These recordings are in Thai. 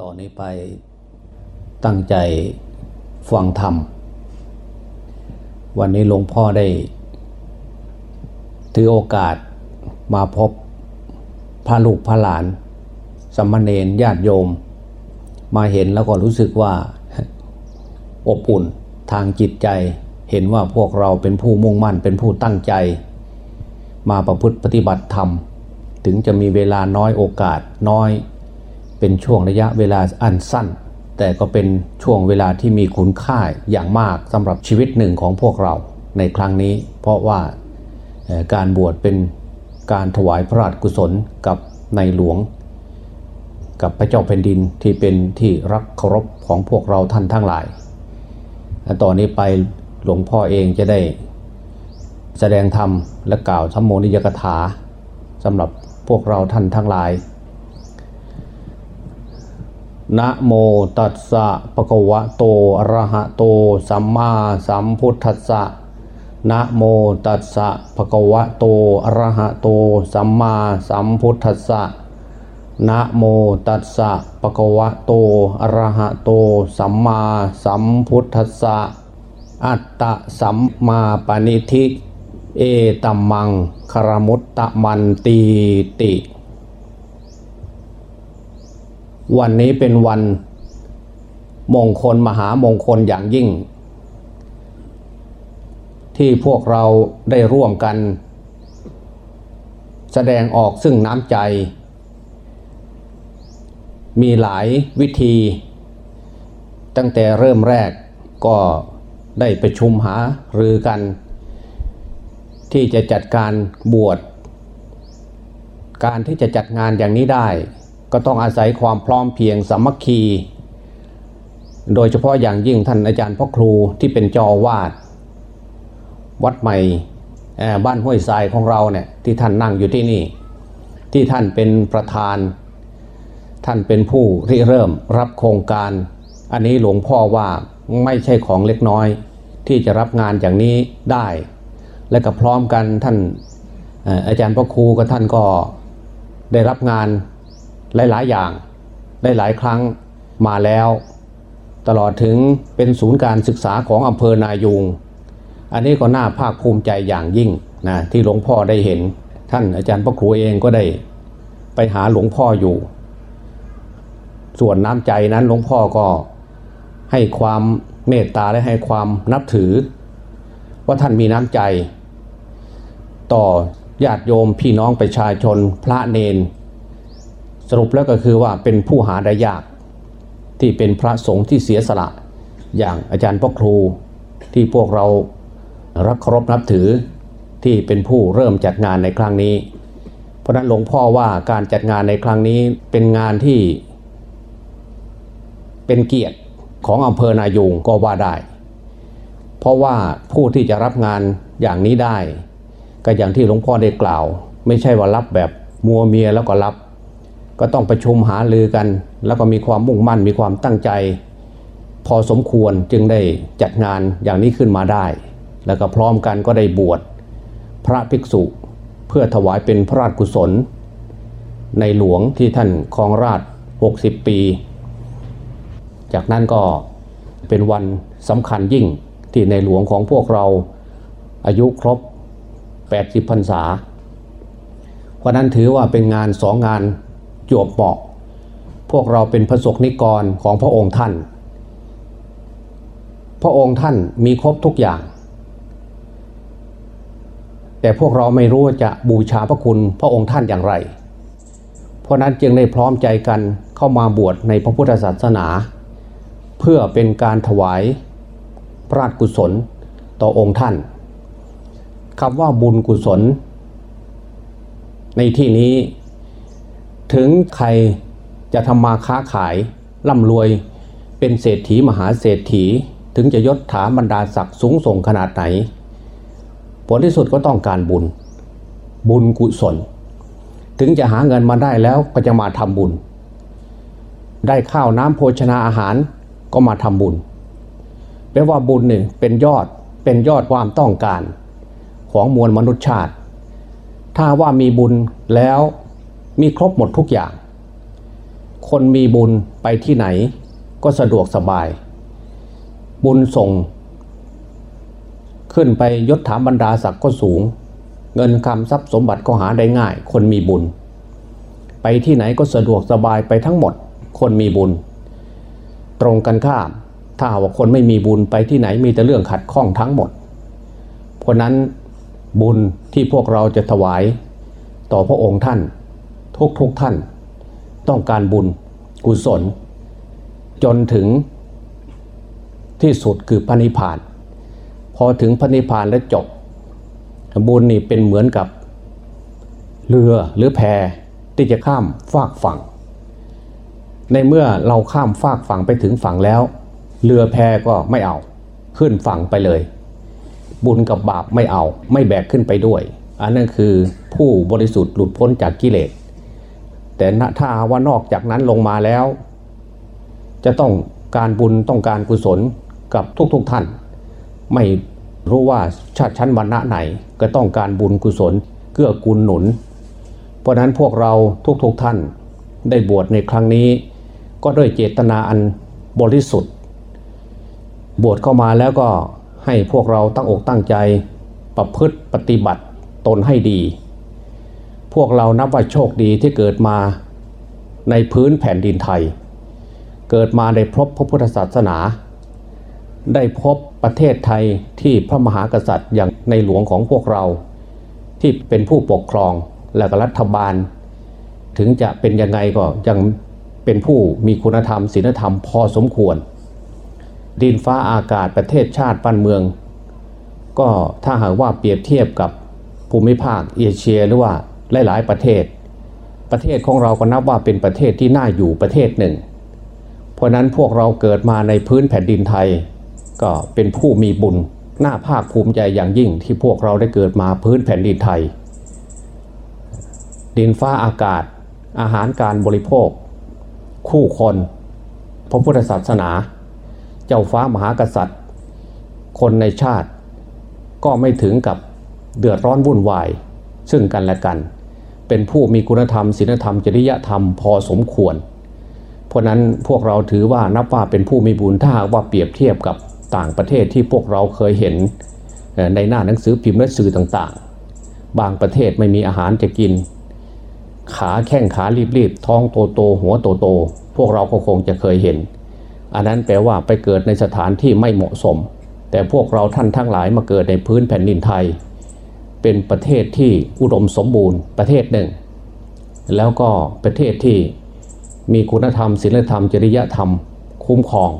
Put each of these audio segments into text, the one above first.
ต่อนนี้ไปตั้งใจฟังธรรม วันนี้หลวงพ่อได้ ถือโอกาสมาพบพระลูกพระหลานสามเณรญาติโยม มาเห็นแล้วก็รู้สึกว่าอบอุ่นทางจิตใจ เห็นว่าพวกเราเป็นผู้มุ่งมั่นเป็นผู้ตั้งใจ มาประพฤติปฏิบัติธรรม ถึงจะมีเวลาน้อยโอกาสน้อย เป็นช่วงระยะเวลาอันสั้น แต่ก็เป็นช่วงเวลาที่มีคุณค่าอย่างมากสำหรับชีวิตหนึ่งของพวกเราในครั้งนี้ เพราะว่าการบวชเป็นการถวายพระราชกุศลกับในหลวง กับพระเจ้าแผ่นดินที่เป็นที่รักเคารพของพวกเราท่านทั้งหลายต่อนนี้ไปหลวงพ่อเองจะได้แสดงธรรมและกล่าวธรรมโมนิยกถาสำหรับพวกเราท่านทั้งหลาย นะโมตัสสะปะคะวะโตอะระหะโต สัมมาสัมพุทธัสสะนะโมตัสสะปะคะวะโตอะระหะโต สัมมาสัมพุทธัสสะนะโมตัสสะปะคะวะโตอะระหะโต สัมมาสัมพุทธัสสะอัตตะสัมมาปณิธิ เอตัมมังคารมุตตะมันตีติ วันนี้เป็นวันมงคลมหามงคลอย่างยิ่ง ที่พวกเราได้ร่วมกัน แสดงออกซึ่งน้ำใจ มีหลายวิธี ตั้งแต่เริ่มแรกก็ได้ประชุมหารือกัน ที่จะจัดการบวช การที่จะจัดงานอย่างนี้ได้ ก็ต้องอาศัยความพร้อมเพียงสามัคคี โดยเฉพาะอย่างยิ่งท่านอาจารย์พ่อครูที่เป็นจอวาสวัดใหม่บ้านห้วยทรายของเราเนี่ยที่ท่านนั่งอยู่ที่นี่ ที่ท่านเป็นประธาน ท่านเป็นผู้ริเริ่มรับโครงการ อันนี้หลวงพ่อว่าไม่ใช่ของเล็กน้อย ที่จะรับงานอย่างนี้ได้ และก็พร้อมกันท่านอาจารย์พ่อครูกับท่านก็ได้รับงาน หลายๆ อย่างได้หลายครั้งมาแล้ว ตลอดถึงเป็นศูนย์การศึกษาของอำเภอนายูงอันนี้ก็น่าภาคภูมิใจอย่างยิ่งนะที่หลวงพ่อได้เห็น ท่านอาจารย์พ่อครูเองก็ได้ไปหาหลวงพ่ออยู่ ส่วนน้ำใจนั้นหลวงพ่อก็ให้ความเมตตาและให้ความนับถือ ว่าท่านมีน้ำใจ ต่อญาติโยมพี่น้องประชาชนพระเนน สรุปแล้วก็คือว่าเป็นผู้หาได้ยาก ที่เป็นพระสงฆ์ที่เสียสละ อย่างอาจารย์พ่อครูที่พวกเรารักเคารพนับถือที่เป็นผู้เริ่มจัดงานในครั้งนี้ เพราะฉะนั้นหลวงพ่อว่าการจัดงานในครั้งนี้เป็นงานที่ เป็นเกียรติของอำเภอนายูงก็ว่าได้ เพราะว่าผู้ที่จะรับงานอย่างนี้ได้ ก็อย่างที่หลวงพ่อได้กล่าว ไม่ใช่ว่ารับแบบมัวเมียแล้วก็รับ ก็ต้องประชุมหารือกัน แล้วก็มีความมุ่งมั่นมีความตั้งใจ พอสมควรจึงได้จัดงานอย่างนี้ขึ้นมาได้ แล้วก็พร้อมกันก็ได้บวชพระภิกษุเพื่อถวายเป็นพระราชกุศล ในหลวงที่ท่านครองราช 60 ปี จากนั้นก็เป็นวันสำคัญยิ่งที่ในหลวงของพวกเราอายุครบ 80พรรษาเพราะนั้นถือว่าเป็นงานสองงาน จวบเหมาะ พวกเราเป็นพระสกนิกรของพระองค์ท่าน พระองค์ท่านมีครบทุกอย่าง แต่พวกเราไม่รู้จะบูชาพระคุณพระองค์ท่านอย่างไร เพราะนั้นจึงได้พร้อมใจกันเข้ามาบวชในพระพุทธศาสนา เพื่อเป็นการถวายพระราชกุศลต่อองค์ท่านคำว่าบุญกุศล ในที่นี้ ถึงใครจะทำมาค้าขายร่ำรวยเป็นเศรษฐีมหาเศรษฐีถึงจะยศถาบรรดาศักดิ์สูงส่งขนาดไหน ผลที่สุดก็ต้องการบุญ บุญกุศล ถึงจะหาเงินมาได้แล้วก็จะมาทำบุญ ได้ข้าวน้ำโภชนาอาหารก็มาทำบุญแปลว่าบุญหนึ่งเป็นยอดเป็นยอดความต้องการ ของมวลมนุษยชาติ ถ้าว่ามีบุญแล้ว มีครบหมดทุกอย่าง คนมีบุญไปที่ไหนก็สะดวกสบาย บุญส่ง ขึ้นไปยศถาบรรดาศักดิ์ก็สูง เงินคำทรัพย์สมบัติก็หาได้ง่าย คนมีบุญ ไปที่ไหนก็สะดวกสบายไปทั้งหมด คนมีบุญ ตรงกันข้าม ถ้าว่าคนไม่มีบุญไปที่ไหนมีแต่เรื่องขัดข้องทั้งหมด เพราะนั้นบุญที่พวกเราจะถวายต่อพระองค์ท่าน ทุกทุกท่าน ต้องการบุญกุศล จนถึงที่สุดคือพระนิพพาน พอถึงพระนิพพานแล้วจบ บุญนี่เป็นเหมือนกับเรือหรือแพที่จะข้ามฟากฝั่ง ในเมื่อเราข้ามฟากฝั่งไปถึงฝั่งแล้ว เรือแพก็ไม่เอาขึ้นฝั่งไปเลย บุญกับบาปไม่เอา ไม่แบกขึ้นไปด้วย อันนั้นคือผู้บริสุทธิ์หลุดพ้นจากกิเลส แต่ถ้าว่านอกจากนั้นลงมาแล้ว จะต้องการบุญต้องการกุศลกับทุกๆทท่าน ไม่รู้ว่าชาติชั้นวรรณะไหนก็ต้องการบุญกุศลเกื้อกูลหนุน เพราะนั้นพวกเราทุกๆทท่านได้บวชในครั้งนี้ ก็ด้วยเจตนาอันบริสุทธิ์ บวชเข้ามาแล้วก็ให้พวกเราตั้งอกตั้งใจประพฤติปฏิบัติตนให้ดี พวกเรานับว่าโชคดีที่เกิดมาในพื้นแผ่นดินไทย เกิดมาได้พบพระพุทธศาสนา ได้พบประเทศไทยที่พระมหากษัตริย์อย่างในหลวงของพวกเรา ที่เป็นผู้ปกครองและรัฐบาล ถึงจะเป็นยังไงก็ยังเป็นผู้มีคุณธรรมศีลธรรมพอสมควร ดินฟ้าอากาศประเทศชาติบ้านเมือง ก็ถ้าหากว่าเปรียบเทียบกับภูมิภาคเอเชียหรือว่า หลาย ๆ ประเทศ ประเทศของเราก็นับว่าเป็นประเทศที่น่าอยู่ประเทศหนึ่ง เพราะนั้นพวกเราเกิดมาในพื้นแผ่นดินไทย ก็เป็นผู้มีบุญน่าภาคภูมิใจอย่างยิ่งที่พวกเราได้เกิดมาพื้นแผ่นดินไทย ดินฟ้าอากาศ อาหารการบริโภค คู่คนพระพุทธศาสนา เจ้าฟ้ามหากษัตริย์ คนในชาติ ก็ไม่ถึงกับเดือดร้อนวุ่นวาย ซึ่งกันและกัน เป็นผู้มีคุณธรรมศีลธรรม จริยธรรมพอสมควร เพราะนั้นพวกเราถือว่านับว่าเป็นผู้มีบุญถ้าว่าเปรียบเทียบกับต่างประเทศที่พวกเราเคยเห็นในหน้าหนังสือพิมพ์และสื่อต่างๆ บางประเทศไม่มีอาหารจะกิน ขาแข้งขารีบๆ ท้องโตโตหัวโตโต พวกเราก็คงจะเคยเห็น อันนั้นแปลว่าไปเกิดในสถานที่ไม่เหมาะสม แต่พวกเราท่านทั้งหลายมาเกิดในพื้นแผ่นดินไทย เป็นประเทศที่อุดมสมบูรณ์ประเทศหนึ่ง แล้วก็ประเทศที่มีคุณธรรมศีลธรรม จริยธรรม คุ้มครอง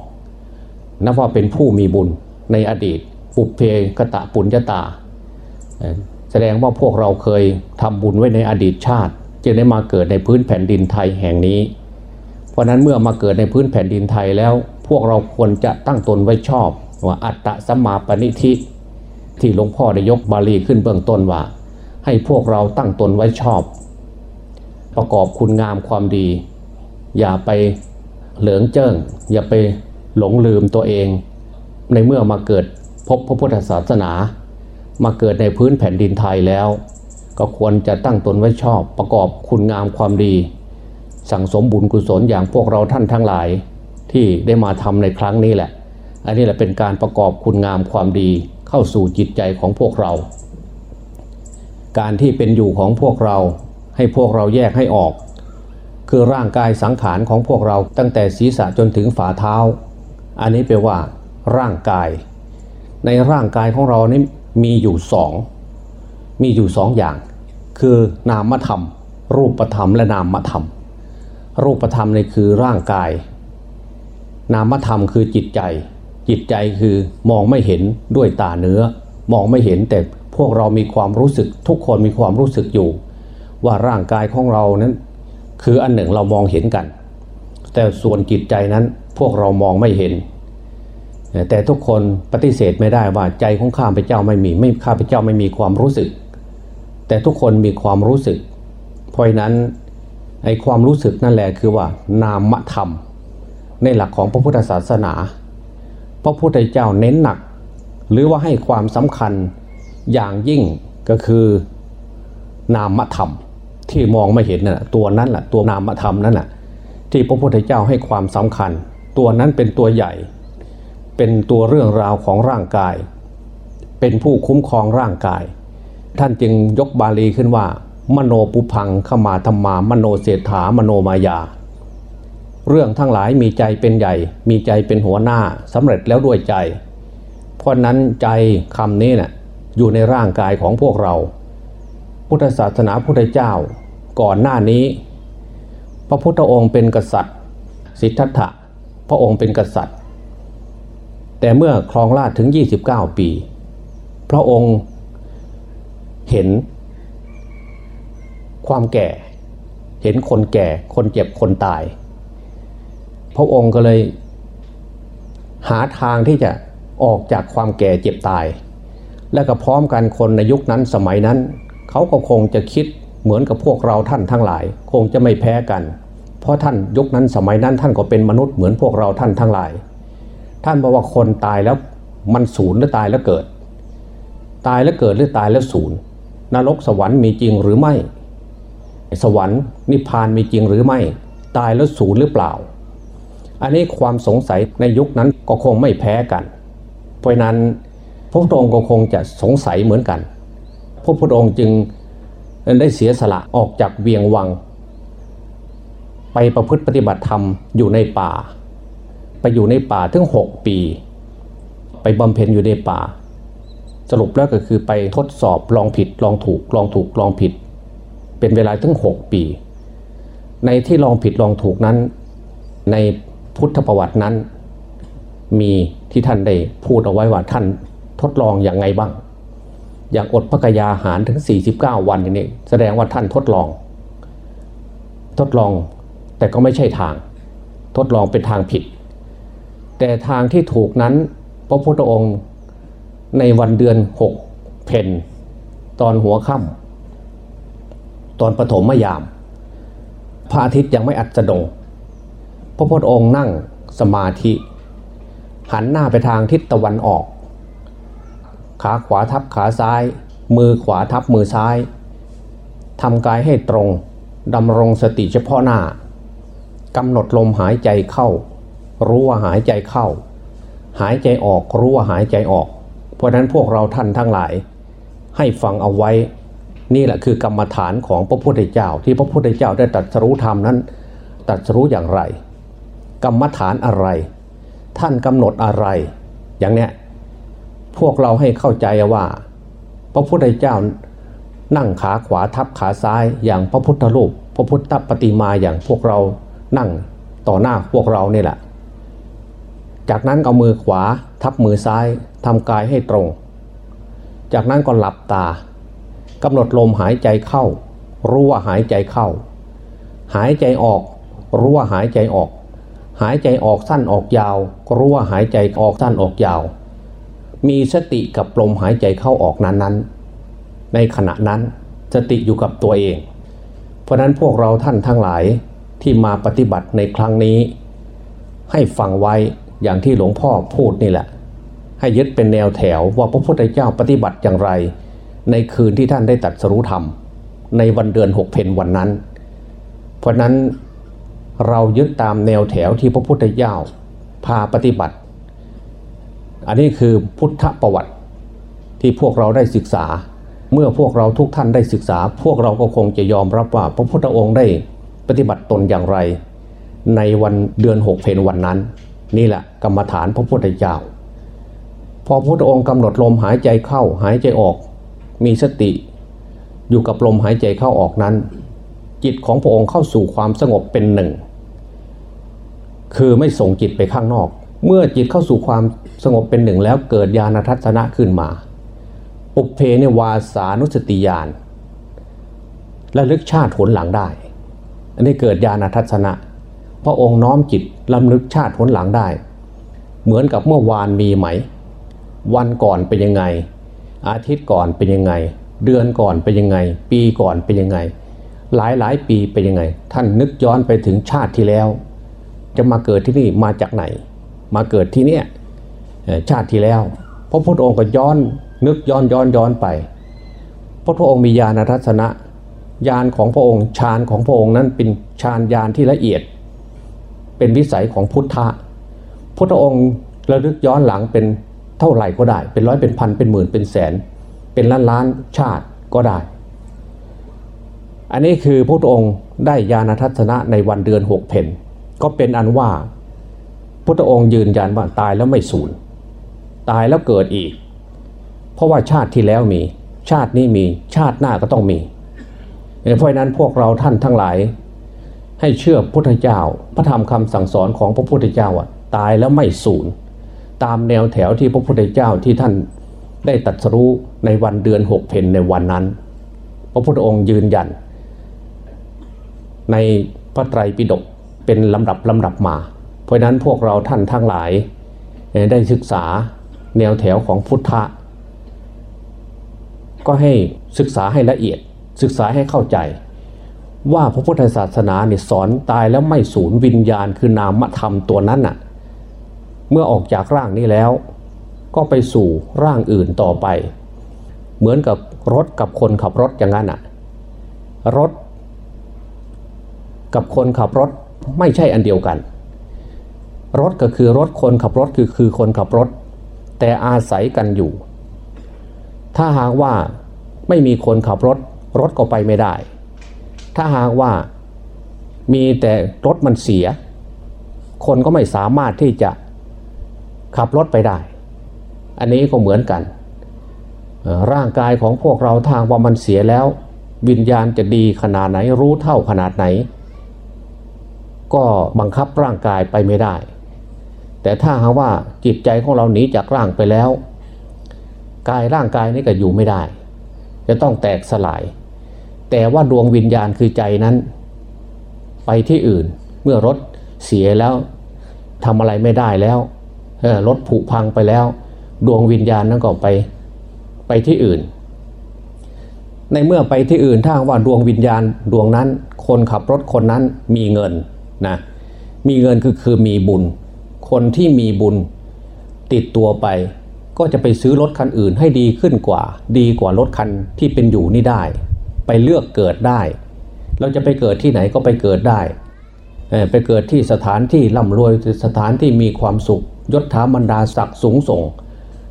นับว่าเป็นผู้มีบุญในอดีตปุเพกตะปุญญาตา แสดงว่าพวกเราเคยทำบุญไว้ในอดีตชาติ จึงได้มาเกิดในพื้นแผ่นดินไทยแห่งนี้ เพราะนั้นเมื่อมาเกิดในพื้นแผ่นดินไทยแล้ว พวกเราควรจะตั้งตนไว้ชอบว่าอัตตะสัมมาปณิธิ ที่หลวงพ่อได้ยกบาลีขึ้นเบื้องต้นว่า ให้พวกเราตั้งตนไว้ชอบ ประกอบคุณงามความดี อย่าไปเหลืองเจิ้งอย่าไปหลงลืมตัวเอง ในเมื่อมาเกิดพบพระพุทธศาสนา มาเกิดในพื้นแผ่นดินไทยแล้ว ก็ควรจะตั้งตนไว้ชอบ ประกอบคุณงามความดี สั่งสมบุญกุศลอย่างพวกเราท่านทั้งหลายที่ได้มาทำในครั้งนี้แหละ อันนี้แหละเป็นการประกอบคุณงามความดี เข้าสู่จิตใจของพวกเรา การที่เป็นอยู่ของพวกเราให้พวกเราแยกให้ออก คือร่างกายสังขารของพวกเราตั้งแต่ศีรษะจนถึงฝ่าเท้า อันนี้แปลว่า ร่างกาย ในร่างกายของเรานี่มีอยู่สองมีอยู่สองอย่าง คือนามธรรม รูปธรรมและนามธรรม รูปธรรมนี่คือร่างกาย นามธรรมคือจิตใจ จิตใจคือมองไม่เห็นด้วยตาเนื้อ มองไม่เห็นแต่พวกเรามีความรู้สึกทุกคนมีความรู้สึกอยู่ ว่าร่างกายของเรานั้น คืออันหนึ่งเรามองเห็นกัน แต่ส่วนจิตใจนั้นพวกเรามองไม่เห็น แต่ทุกคนปฏิเสธไม่ได้ว่าใจของข้าพเจ้าไม่มีไม่ข้าพเจ้าไม่มีความรู้สึก แต่ทุกคนมีความรู้สึก เพราะนั้นไอ้ความรู้สึกนั่นแหละคือว่านามธรรม ในหลักของพระพุทธศาสนา พระพุทธเจ้าเน้นหนัก หรือว่าให้ความสำคัญอย่างยิ่งก็คือนามธรรมที่มองไม่เห็นน่ะตัวนั้นแหละตัวนามธรรมนั่นแหละที่พระพุทธเจ้าให้ความสำคัญ ตัวนั้นเป็นตัวใหญ่ เป็นตัวเรื่องราวของร่างกาย เป็นผู้คุ้มครองร่างกาย ท่านจึงยกบาลีขึ้นว่า มโนปุพังขมาธรรมามโนเศรษฐามโนมายา เรื่องทั้งหลายมีใจเป็นใหญ่ มีใจเป็นหัวหน้าสำเร็จแล้วด้วยใจ เพราะนั้นใจคำนี้นะ่ะอยู่ในร่างกายของพวกเรา พุทธศาสนาพุทธเจ้า ก่อนหน้านี้ พระพุทธองค์เป็นกษัตริย์ สิทธัตถะพระองค์เป็นกษัตริย์ แต่เมื่อครองราชถึง 29 ปี พระองค์เห็นความแก่ เห็นคนแก่คนเจ็บคนตาย พระองค์ก็เลยหาทางที่จะออกจากความแก่เจ็บตาย และก็พร้อมกันคนในยุคนั้นสมัยนั้น เขาก็คงจะคิดเหมือนกับพวกเราท่านทั้งหลาย คงจะไม่แพ้กัน เพราะท่านยุคนั้นสมัยนั้นท่านก็เป็นมนุษย์เหมือนพวกเราท่านทั้งหลาย ท่านบอกว่าคนตายแล้วมันศูนย์หรือตายแล้วเกิด ตายแล้วเกิดหรือตายแล้วศูนย์นรกสวรรค์มีจริงหรือไม่ สวรรค์นิพพานมีจริงหรือไม่ ตายแล้วศูนย์หรือเปล่า อันนี้ความสงสัยในยุคนั้นก็คงไม่แพ้กัน เพราะนั้นพระพุทธองค์ก็คงจะสงสัยเหมือนกัน พระพุทธองค์จึงได้เสียสละออกจากเวียงวัง ไปประพฤติปฏิบัติธรรมอยู่ในป่า ไปอยู่ในป่าถึงหกปี ไปบำเพ็ญอยู่ในป่า สรุปแล้วก็คือไปทดสอบลองผิดลองถูกลองถูกลองผิด เป็นเวลาถึงหกปี ในที่ลองผิดลองถูกนั้นใน พุทธประวัตินั้น มีที่ท่านได้พูดเอาไว้ว่าท่านทดลองอย่างไงบ้าง อย่างอดพระกยาหารถึง 49 วันอย่างนี้แสดงว่าท่านทดลอง ทดลองแต่ก็ไม่ใช่ทาง ทดลองเป็นทางผิด แต่ทางที่ถูกนั้นพระพุทธองค์ในวันเดือนหกเพนตอนหัวค่ำตอนปฐมยาม พระอาทิตย์ยังไม่อัดสดง ระพุทธองค์นั่งสมาธิ หันหน้าไปทางทิศตะวันออก ขาขวาทับขาซ้าย มือขวาทับมือซ้ายทำกายให้ตรงดำรงสติเฉพาะหน้ากำหนดลมหายใจเข้า รู้ว่าหายใจเข้า หายใจออกรู้ว่าหายใจออก เพราะนั้นพวกเราท่านทั้งหลาย ให้ฟังเอาไว้ นี่แหละคือกรรมฐานของพระพุทธเจ้า ที่พระพุทธเจ้าได้ตรัสรู้ธรรมนั้นตรัสรู้อย่างไร กรรมฐานอะไร ท่านกำหนดอะไร อย่างเนี้ยพวกเราให้เข้าใจว่า พระพุทธเจ้านั่งขาขวาทับขาซ้ายอย่างพระพุทธรูป พระพุทธปฏิมาอย่างพวกเรานั่งต่อหน้าพวกเราเนี่แหละ จากนั้นเอามือขวาทับมือซ้ายทำกายให้ตรง จากนั้นก็หลับตากำหนดลมหายใจเข้า รู้ว่าหายใจเข้า หายใจออก รู้ว่าหายใจออก หายใจออกสั้นออกยาว ก็รู้ว่าหายใจออกสั้นออกยาว มีสติกับลมหายใจเข้าออกนั้นๆ ในขณะนั้นสติอยู่กับตัวเอง เพราะนั้นพวกเราท่านทั้งหลายที่มาปฏิบัติในครั้งนี้ ให้ฟังไว้อย่างที่หลวงพ่อพูดนี่แหละ ให้ยึดเป็นแนวแถวว่าพระพุทธเจ้าปฏิบัติอย่างไร ในคืนที่ท่านได้ตัดสรุธรรม ในวันเดือนหกเพนวันนั้น เพราะนั้น เรายึดตามแนวแถวที่พระพุทธเจ้าพาปฏิบัติ อันนี้คือพุทธประวัติที่พวกเราได้ศึกษา เมื่อพวกเราทุกท่านได้ศึกษา พวกเราก็คงจะยอมรับว่าพระพุทธองค์ได้ปฏิบัติตนอย่างไร ในวันเดือนหกเพนวันนั้น นี่แหละกรรมฐานพระพุทธเจ้าพอพระพุทธองค์กำหนดลมหายใจเข้าหายใจออก มีสติ อยู่กับลมหายใจเข้าออกนั้น จิตของพระองค์เข้าสู่ความสงบเป็นหนึ่ง คือไม่ส่งจิตไปข้างนอก เมื่อจิตเข้าสู่ความสงบเป็นหนึ่งแล้วเกิดญาณทัศนะขึ้นมา อุเพเนวาสานุสติญาณและลึกชาติผลหลังได้ อันนี้เกิดญาณทัศนะ พระองค์น้อมจิตลำลึกชาติผลหลังได้ เหมือนกับเมื่อวานมีไหม วันก่อนเป็นยังไง อาทิตย์ก่อนเป็นยังไง เดือนก่อนเป็นยังไง ปีก่อนเป็นยังไง หลายหลายปีเป็นยังไง ท่านนึกย้อนไปถึงชาติที่แล้ว จะมาเกิดที่นี่มาจากไหน มาเกิดที่เนี่ยชาติที่แล้วพระพุทธองค์ก็ย้อนนึกย้อนย้อนย้อนไป พระพุทธองค์มีญาณทัศนะญาณของพระองค์ฌานของพระองค์นั้นเป็นฌานญาณที่ละเอียด เป็นวิสัยของพุทธะพุทธองค์ระลึกย้อนหลังเป็นเท่าไหร่ก็ได้ เป็นร้อยเป็นพันเป็นหมื่นเป็นแสน เป็นล้านล้านชาติก็ได้ อันนี้คือพระพุทธองค์ได้ญาณทัศนะในวันเดือนหกเพน ก็เป็นอันว่าพุทธองค์ยืนยันว่าตายแล้วไม่สูญตายแล้วเกิดอีก เพราะว่าชาติที่แล้วมี ชาตินี้มีชาติหน้าก็ต้องมีเพราะนั้นพวกเราท่านทั้งหลาย ให้เชื่อพุทธเจ้า พระธรรมคำสั่งสอนของพระพุทธเจ้าอะตายแล้วไม่สูญตามแนวแถวที่พระพุทธเจ้าที่ท่านได้ตรัสรู้ในวันเดือนหกเพนในวันนั้น พระพุทธองค์ยืนยัน ในพระไตรปิฎก เป็นลำดับลำดับมา เพราะนั้นพวกเราท่านทั้งหลายได้ศึกษาแนวแถวของพุทธะ ก็ให้ศึกษาให้ละเอียดศึกษาให้เข้าใจ ว่าพระพุทธศาสนาเนี่ยสอนตายแล้วไม่สูญวิญญาณคือนามธรรมตัวนั้นน่ะเมื่อออกจากร่างนี้แล้ว ก็ไปสู่ร่างอื่นต่อไป เหมือนกับรถกับคนขับรถอย่างนั้นน่ะรถ กับคนขับรถ ไม่ใช่อันเดียวกัน รถก็คือรถคนขับรถคือคือคนขับรถ แต่อาศัยกันอยู่ ถ้าหากว่าไม่มีคนขับรถ รถก็ไปไม่ได้ ถ้าหากว่ามีแต่รถมันเสีย คนก็ไม่สามารถที่จะขับรถไปได้ อันนี้ก็เหมือนกัน ร่างกายของพวกเราทางว่ามันเสียแล้ว วิญญาณจะดีขนาดไหนรู้เท่าขนาดไหน ก็บังคับร่างกายไปไม่ได้ แต่ถ้าหากว่าจิตใจของเราหนีจากร่างไปแล้ว กายร่างกายนี้ก็อยู่ไม่ได้ จะต้องแตกสลาย แต่ว่าดวงวิญญาณคือใจนั้น ไปที่อื่นเมื่อรถเสียแล้วทำอะไรไม่ได้แล้วรถผุพังไปแล้ว ดวงวิญญาณนั้นก็ไปไปที่อื่น ในเมื่อไปที่อื่นถ้าว่าดวงวิญญาณดวงนั้น คนขับรถคนนั้นมีเงิน นะมีเงินคือคือมีบุญ คนที่มีบุญติดตัวไป ก็จะไปซื้อรถคันอื่นให้ดีขึ้นกว่า ดีกว่ารถคันที่เป็นอยู่นี่ได้ ไปเลือกเกิดได้ เราจะไปเกิดที่ไหนก็ไปเกิดได้ ไปเกิดที่สถานที่ร่ำรวยสถานที่มีความสุขยศถาบรรดาศักดิ์สูงส่ง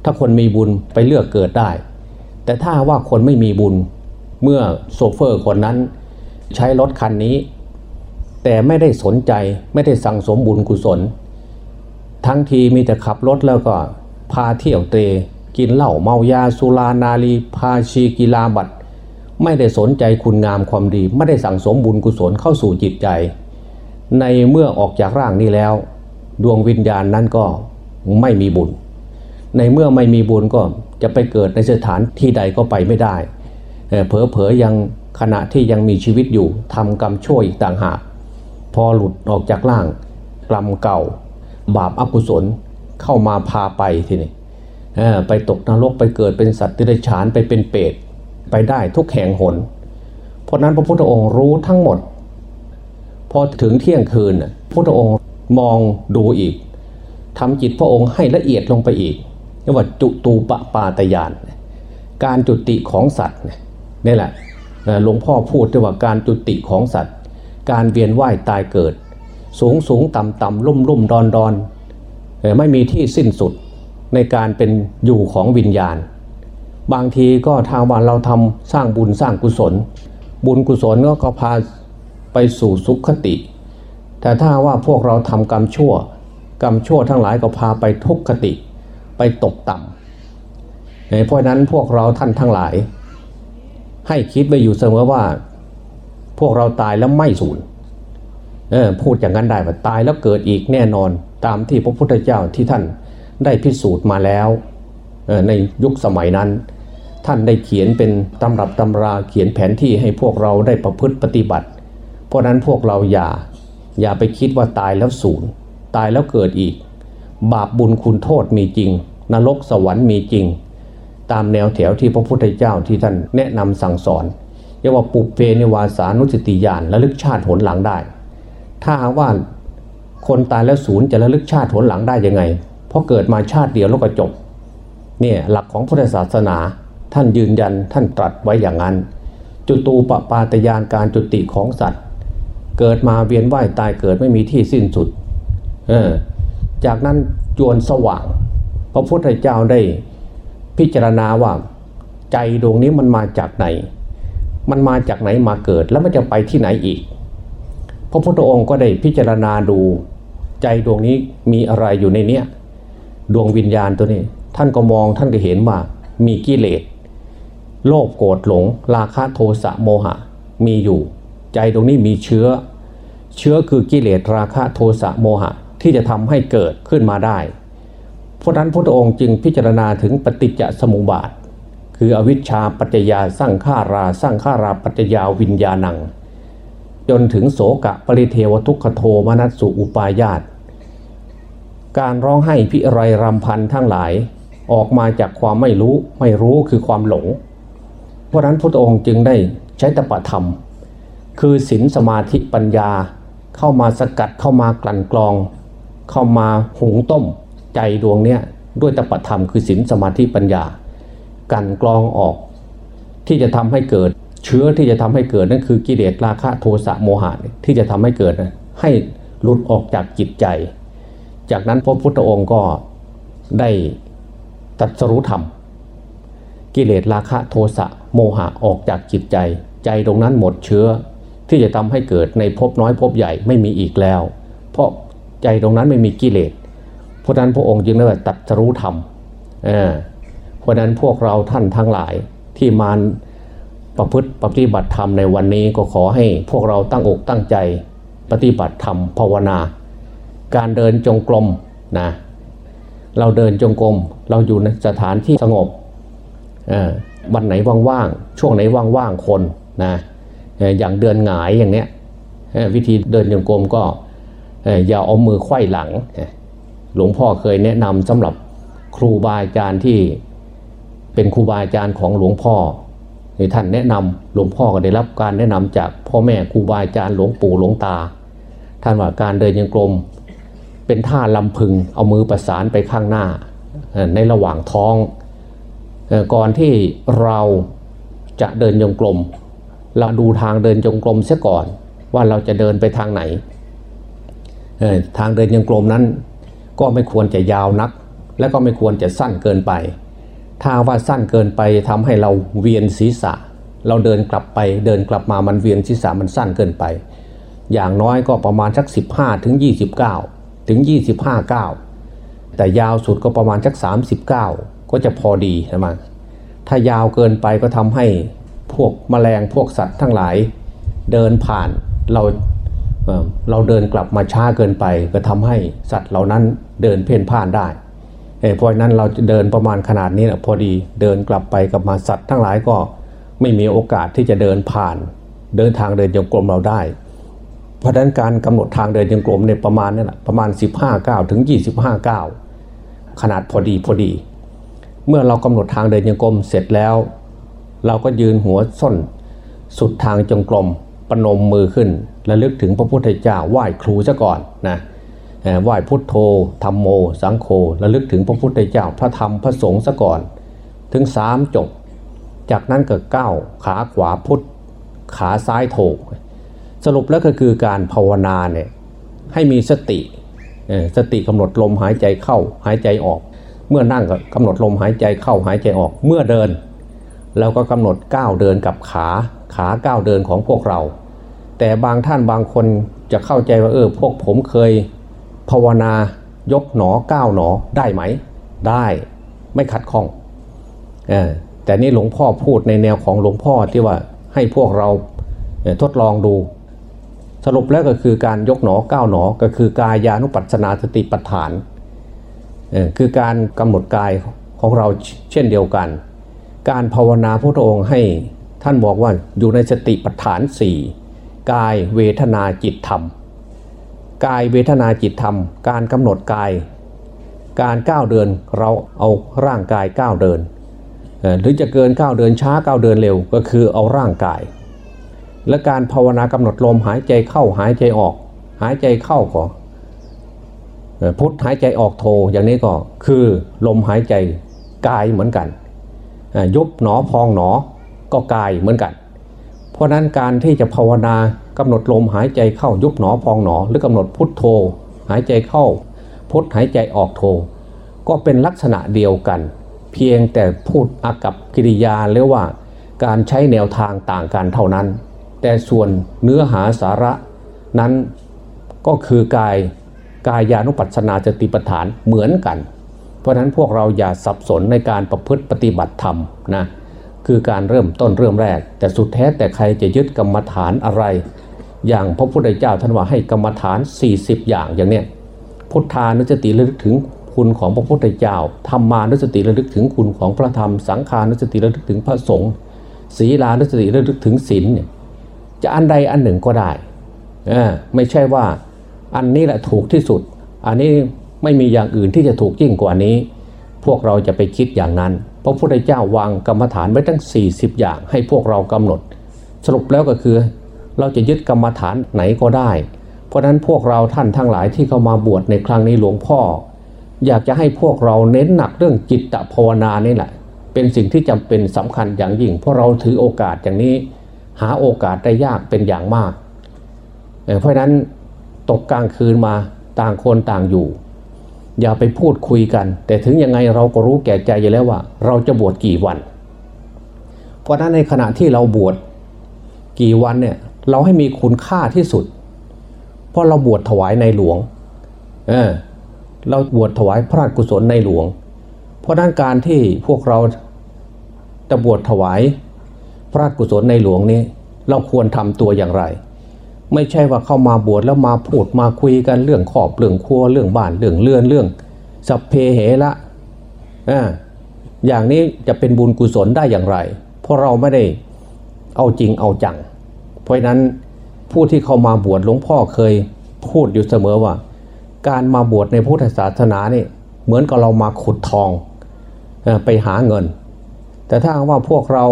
ถ้าคนมีบุญไปเลือกเกิดได้ แต่ถ้าว่าคนไม่มีบุญเมื่อโซเฟอร์คนนั้นใช้รถคันนี้ แต่ไม่ได้สนใจไม่ได้สั่งสมบุญกุศล ทั้งทีมีแต่ขับรถแล้วก็พาเที่ยวเตะกินเหล้าเมายาสุรานารีพาชีกีฬาบัตรไม่ได้สนใจคุณงามความดี ไม่ได้สั่งสมบุญกุศลเข้าสู่จิตใจ ในเมื่อออกจากร่างนี้แล้ว ดวงวิญญาณนั้นก็ไม่มีบุญ ในเมื่อไม่มีบุญก็จะไปเกิดในสถานที่ใดก็ไปไม่ได้เผลอๆยังขณะที่ยังมีชีวิตอยู่ทำกรรมช่วยอีกต่างหาก พอหลุดออกจากร่างกรรมเก่า บาปอกุศลเข้ามาพาไปทีนี้ไปตกนรกไปเกิดเป็นสัตว์ที่ได้ฉานไปเป็นเปรตไปได้ทุกแห่งหน เพราะนั้นพระพุทธองค์รู้ทั้งหมด พอถึงเที่ยงคืนพระพุทธองค์มองดูอีกทำจิตพระองค์ให้ละเอียดลงไปอีกเรียกว่าจุตูปปาตยาน การจุติของสัตว์นี่แหละหลวงพ่อพูดด้วยว่าการจุติของสัตว์ การเวียนว่ายตายเกิด สูงสูงต่ำต่ำลุ่มลุ่มดอนดอนไม่มีที่สิ้นสุดในการเป็นอยู่ของวิญญาณ บางทีก็ทางวันเราทำสร้างบุญสร้างกุศล บุญกุศลก็พาไปสู่สุขคติ แต่ถ้าว่าพวกเราทำกรรมชั่ว กรรมชั่วทั้งหลายก็พาไปทุกขติ ไปตกต่ำเพราะนั้นพวกเราท่านทั้งหลาย ให้คิดไว้อยู่เสมอว่า พวกเราตายแล้วไม่สูญเออพูดอย่างนั้นได้ว่าตายแล้วเกิดอีกแน่นอนตามที่พระพุทธเจ้าที่ท่านได้พิสูจน์มาแล้วในยุคสมัยนั้น ท่านได้เขียนเป็นตำรับตำราเขียนแผนที่ให้พวกเราได้ประพฤติปฏิบัติ เพราะนั้นพวกเราอย่าอย่าไปคิดว่าตายแล้วสูญตายแล้วเกิดอีก บาปบุญคุณโทษมีจริง นรกสวรรค์มีจริง ตามแนวแถวที่พระพุทธเจ้าที่ท่านแนะนำสั่งสอน เรียกว่าปุเพนิวาสานุสติญาณระลึกชาติผลหลังได้ ถ้าหากว่าคนตายแล้วสูญจะระลึกชาติผลหลังได้ยังไง เพราะเกิดมาชาติเดียวแล้วก็จบเนี่ยหลักของพุทธศาสนาท่านยืนยันท่านตรัสไว้อย่างนั้น จุตูปปาตยานการจุติของสัตว์ เกิดมาเวียนว่ายตายเกิดไม่มีที่สิ้นสุดเออจากนั้นจวนสว่าง พระพุทธเจ้าได้พิจารณาว่าใจดวงนี้มันมาจากไหน มันมาจากไหนมาเกิดแล้วมันจะไปที่ไหนอีก พระพุทธองค์ก็ได้พิจารณาดูใจดวงนี้มีอะไรอยู่ในเนี้ยดวงวิญญาณตัวนี้ ท่านก็มองท่านก็เห็นว่ามีกิเลสโลภโกรธหลง ราคะโทสะโมหะ มีอยู่ ใจตรงนี้มีเชื้อ เชื้อคือกิเลสราคะโทสะโมหะ ที่จะทำให้เกิดขึ้นมาได้ เพราะนั้นพระองค์จึงพิจารณาถึงปฏิจจสมุปบาท คืออวิชชาปัจจยาสร้างข้าราสร้างข้าราปัจจยาวิญญาณัง จนถึงโสกะปริเทวทุกขโทมนัสสุอุปายาตการร้องไห้พิไรรำพันทั้งหลายออกมาจากความไม่รู้ไม่รู้คือความหลง เพราะนั้นพระองค์จึงได้ใช้ตปะธรรม คือศีลสมาธิปัญญาเข้ามาสกัดเข้ามากลั่นกรอง เข้ามาหุงต้มใจดวงเนี้ยด้วยตปะธรรมคือศีลสมาธิปัญญา กันกรองออก ที่จะทำให้เกิด เชื้อที่จะทำให้เกิดนั่นคือกิเลสราคะโทสะโมหะที่จะทำให้เกิดให้หลุดออกจากจิตใจ จากนั้นพระพุทธองค์ก็ได้ตัดสรู้ธรรม กิเลสราคะโทสะโมหะออกจากจิตใจ ใจตรงนั้นหมดเชื้อที่จะทำให้เกิดในภพน้อยภพใหญ่ไม่มีอีกแล้ว เพราะใจตรงนั้นไม่มีกิเลสเพราะนั้นพระองค์จึงได้ตัดสรู้ธรรมเพราะนั้นพวกเราท่านทั้งหลายที่มาประพฤติปฏิบัติธรรมในวันนี้ก็ขอให้พวกเราตั้งอกตั้งใจปฏิบัติธรรมภาวนา การเดินจงกรมนะเราเดินจงกรมเราอยู่ในสถานที่สงบวันไหนว่างๆช่วงไหนว่างๆคนนะอย่างเดินหงายอย่างเนี้ยวิธีเดินจงกรมก็อย่าเอามือไขว้หลัง หลวงพ่อเคยแนะนำสำหรับครูบาอาจารย์ที่ เป็นครูบาอาจารย์ของหลวงพ่อท่านแนะนำหลวงพ่อก็ได้รับการแนะนำจากพ่อแม่ครูบาอาจารย์หลวงปู่หลวงตา ท่านว่าการเดินยังกรมเป็นท่าลำพึงเอามือประสานไปข้างหน้าในระหว่างท้อง ก่อนที่เราจะเดินจงกรมเราดูทางเดินจงกรมเสียก่อนว่าเราจะเดินไปทางไหน ทางเดินจงกรมนั้น ก็ไม่ควรจะยาวนัก และก็ไม่ควรจะสั้นเกินไป ถ้าว่าสั้นเกินไปทำให้เราเวียนศีรษะ เราเดินกลับไปเดินกลับมามันเวียนศีรษะมันสั้นเกินไป อย่างน้อยก็ประมาณสัก 15 ถึง 29 ถึง 25ก้าแต่ยาวสุดก็ประมาณสัก 39 ก็จะพอดีนะมันถ้ายาวเกินไปก็ทำให้พวกมแมลงพวกสัตว์ทั้งหลาย เดินผ่านเราเราเดินกลับมาช้าเกินไป ก็ทำให้สัตว์เหล่านั้นเดินเพ่นพ่านได้ เพราะนั้นเราเดินประมาณขนาดนี้นะพอดีเดินกลับไปกลับมาสัตว์ทั้งหลายก็ไม่มีโอกาสที่จะเดินผ่าน เดินทางเดินจงกรมเราได้ เพราะฉะนั้นการกำหนดทางเดินยงกลมเนี่ยประมาณนี่แหละประมาณ 15ก้าวถึง 25ก้าวขนาดพอดีพอดี เมื่อเรากำหนดทางเดินยงกลมเสร็จแล้ว เราก็ยืนหัวส้น สุดทางจงกรมปนมมือขึ้นและลึกถึงพระพุทธเจ้าไหว้ครูซะก่อนนะ ไหว้พุทโธธรรมโม สังโฆและลึกถึงพระพุทธเจ้าพระธรรมพระสงฆ์ซะก่อน ถึงสามจบ จากนั้นก็ก้าวขาขวาพุทขาซ้ายโถสรุปแล้วก็คือการภาวนาเนี่ยให้มีสติสติกำหนดลมหายใจเข้าหายใจออก เมื่อนั่งก็กำหนดลมหายใจเข้าหายใจออกเมื่อเดินเราก็กำหนดก้าวเดินกับขาขาก้าวเดินของพวกเรา แต่บางท่านบางคนจะเข้าใจว่าเออพวกผมเคย ภาวนายกหนอก้าวหนอได้ไหม ได้ไม่ขัดข้องแต่นี่หลวงพ่อพูดในแนวของหลวงพ่อที่ว่าให้พวกเราทดลองดู สรุปแล้วก็คือการยกหนอก้าวหนอก็คือกายานุปัสนาสติปัฏฐานคือการกำหนดกายของเราเช่นเดียวกัน การภาวนาพระองค์ให้ท่านบอกว่าอยู่ในสติปัฏฐานสี่กายเวทนาจิตธรรม กายเวทนาจิตธรรม การกำหนดกาย การก้าวเดินเราเอาร่างกายก้าวเดิน หรือจะเกินก้าวเดินช้าก้าวเดินเร็วก็คือเอาร่างกาย และการภาวนากำหนดลมหายใจเข้าหายใจออก หายใจเข้าก็พุทหายใจออกโทอย่างนี้ก็คือลมหายใจกายเหมือนกันยุบหนอพองหนอก็กายเหมือนกัน ราะนั้นการที่จะภาวนากำหนดลมหายใจเข้ายุบหนอพองหนอ หรือกำหนดพุทโธ หายใจเข้าพุทหายใจออกโทก็เป็นลักษณะเดียวกัน เพียงแต่พูดอากับกิริยาหรือว่าการใช้แนวทางต่างกันเท่านั้น แต่ส่วนเนื้อหาสาระนั้นก็คือกายกายานุปัสสนาสติปฐานเหมือนกัน เพราะนั้นพวกเราอย่าสับสนในการประพฤติปฏิบัติธรรมนะ คือการเริ่มต้นเริ่มแรก แต่สุดแท้แต่ใครจะยึดกรรมฐานอะไร อย่างพระพุทธเจ้าท่านว่าให้กรรมฐาน 40 อย่างอย่างเนี้ยพุทธานุสติระลึกถึงคุณของพระพุทธเจ้าธรรมานุสติระลึกถึงคุณของพระธรรม สังขานุสติระลึกถึงพระสงฆ์ศีลานุสติระลึกถึงศีลเนี่ยจะอันใดอันหนึ่งก็ได้ไม่ใช่ว่าอันนี้แหละถูกที่สุด อันนี้ไม่มีอย่างอื่นที่จะถูกยิ่งกว่านี้ พวกเราจะไปคิดอย่างนั้น พระพุทธเจ้าวางกรรมฐานไว้ตั้ง 40 อย่างให้พวกเรากำหนด สรุปแล้วก็คือ เราจะยึดกรรมฐานไหนก็ได้ เพราะนั้นพวกเราท่านทั้งหลายที่เข้ามาบวชในครั้งนี้หลวงพ่อ อยากจะให้พวกเราเน้นหนักเรื่องจิตตภาวนานี่แหละ เป็นสิ่งที่จำเป็นสำคัญอย่างยิ่ง เพราะเราถือโอกาสอย่างนี้ หาโอกาสได้ยากเป็นอย่างมาก เพราะนั้นตกกลางคืนมาต่างคนต่างอยู่ อย่าไปพูดคุยกัน แต่ถึงยังไงเราก็รู้แก่ใจอยู่แล้วว่า เราจะบวชกี่วัน เพราะนั้นในขณะที่เราบวชกี่วันเนี่ยเราให้มีคุณค่าที่สุด เพราะเราบวชถวายในหลวงเออเราบวชถวายพระราชกุศลในหลวง เพราะนั้นการที่พวกเราจะบวชถวายพระราชกุศลในหลวงนี้ เราควรทำตัวอย่างไร ไม่ใช่ว่าเข้ามาบวชแล้วมาพูดมาคุยกันเรื่องขอบเรื่องครัวเรื่องบ้านเรื่องเลื่อนเรื่องสัพเพเหระอ่าอย่างนี้จะเป็นบุญกุศลได้อย่างไร เพราะเราไม่ได้เอาจริงเอาจัง เพราะนั้นผู้ที่เข้ามาบวชหลวงพ่อเคยพูดอยู่เสมอว่า การมาบวชในพุทธศาสนาเนี่ยเหมือนกับเรามาขุดทองไปหาเงิน แต่ถ้าว่าพวกเรา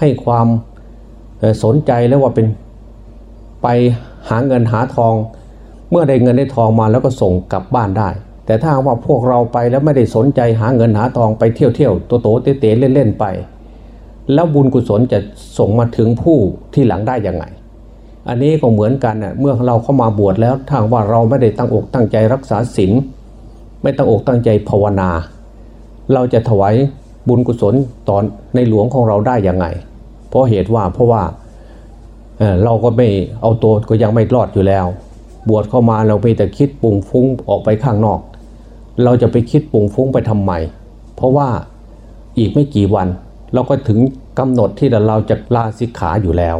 ให้ความสนใจแล้วว่าเป็น ไปหาเงินหาทอง เมื่อได้เงินได้ทองมาแล้วก็ส่งกลับบ้านได้ แต่ถ้าว่าพวกเราไปแล้วไม่ได้สนใจหาเงินหาทองไปเที่ยวเที่ยวโตโตเตเตเล่นเล่นไป แล้วบุญกุศลจะส่งมาถึงผู้ที่หลังได้ยังไง อันนี้ก็เหมือนกันเน่ยเมื่อเราเข้ามาบวชแล้วทางว่าเราไม่ได้ตั้งอกตั้งใจรักษาศีลไม่ตั้งอกตั้งใจภาวนา เราจะถวายบุญกุศลตอนในหลวงของเราได้ยังไง เพราะเหตุว่าเพราะว่า เราก็ไม่เอาตัวก็ยังไม่รอดอยู่แล้ว บวชเข้ามาเราไปแต่คิดปุ่งฟุ้งออกไปข้างนอก เราจะไปคิดปุ่งฟุ้งไปทำไมเพราะว่าอีกไม่กี่วัน เราก็ถึงกำหนดที่เราจะลาสิกขาอยู่แล้ว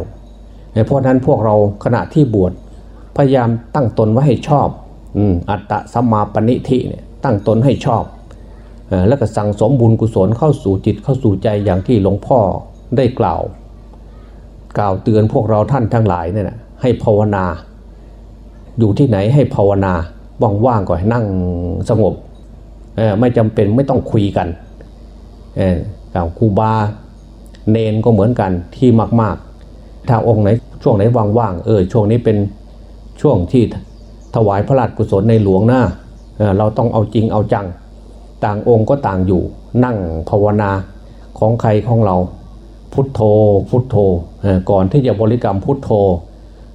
เพราะนั้นพวกเราขณะที่บวชพยายามตั้งตนไว้ให้ชอบอัตตะสัมมาปณิธิเนี่ยตั้งตนให้ชอบแล้วก็สั่งสมบุญกุศลเข้าสู่จิตเข้าสู่ใจอย่างที่หลวงพ่อได้กล่าว กล่าวเตือนพวกเราท่านทั้งหลายเนี่ยนะให้ภาวนา อยู่ที่ไหนให้ภาวนาว่างๆก่อนนั่งสงบไม่จำเป็นไม่ต้องคุยกันกล่าวครูบาเนนก็เหมือนกันที่มาก ๆ ถ้าองค์ไหนช่วงไหนว่างๆเออช่วงนี้เป็นช่วงที่ถวายพระราชกุศลในหลวงหน้าเราต้องเอาจริงเอาจัง ต่างองค์ก็ต่างอยู่นั่งภาวนาของใครของเรา พุทโธพุทโธก่อนที่จะบริกรรมพุทโธ